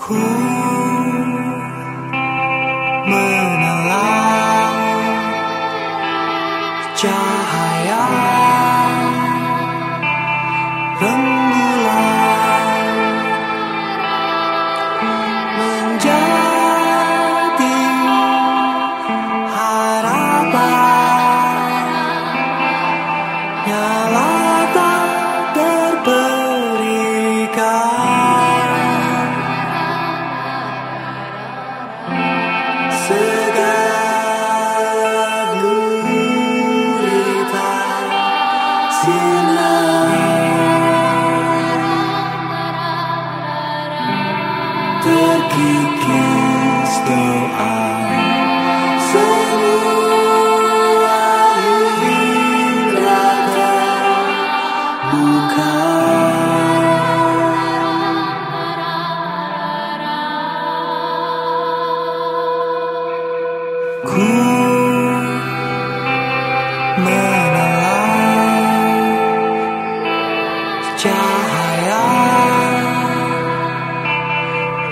ku menelan cahaya rembulan menjadi harapan. Nyala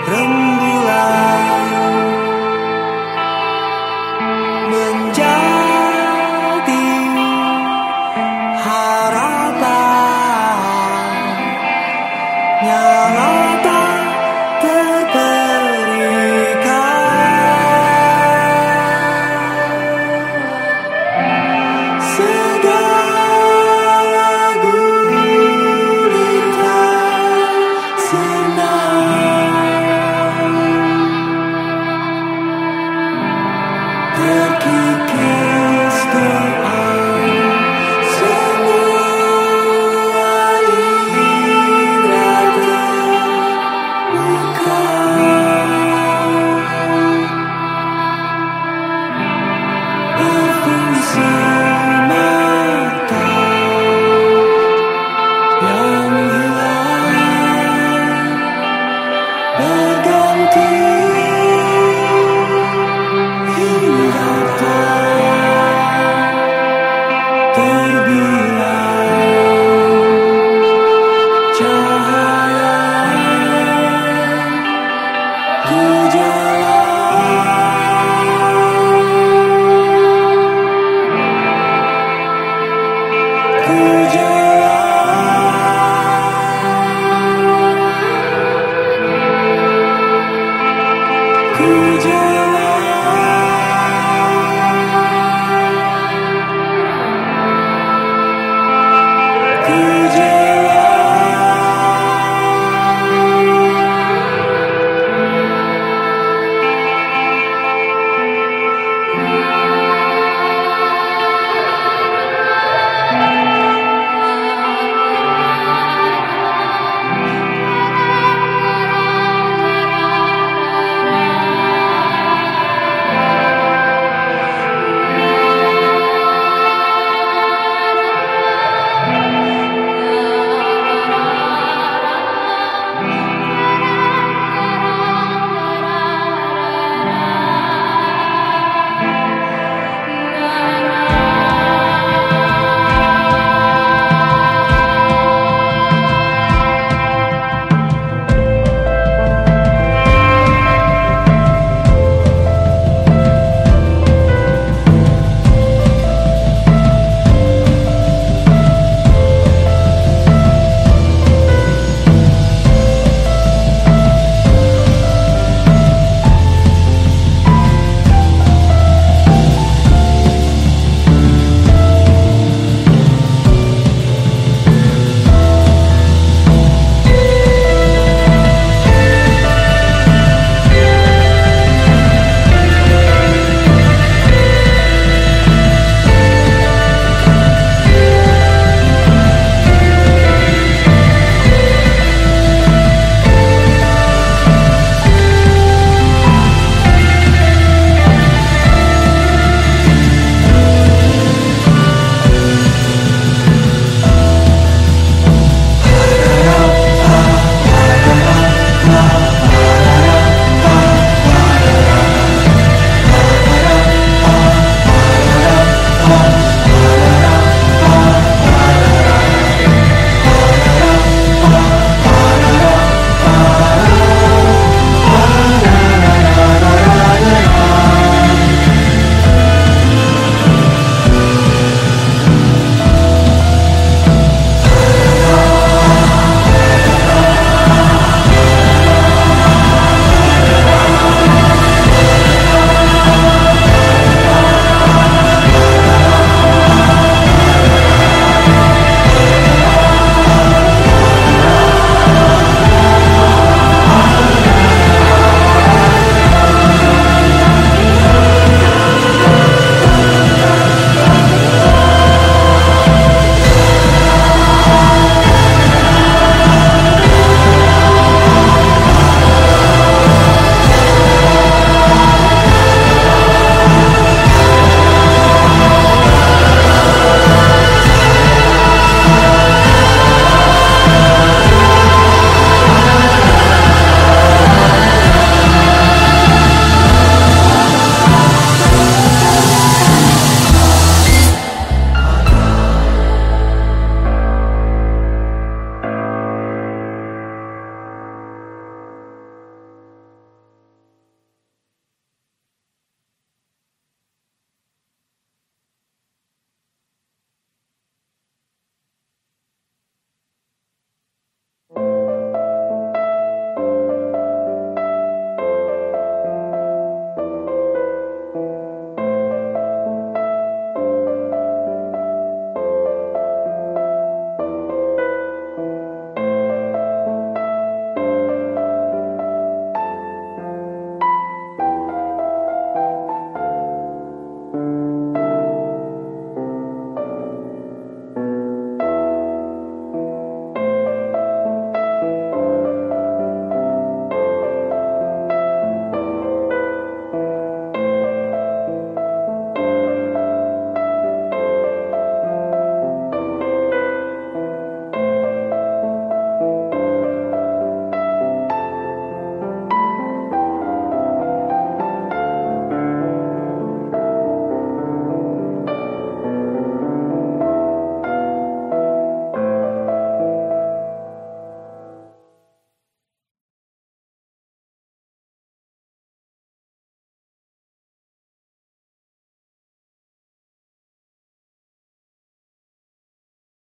rembulan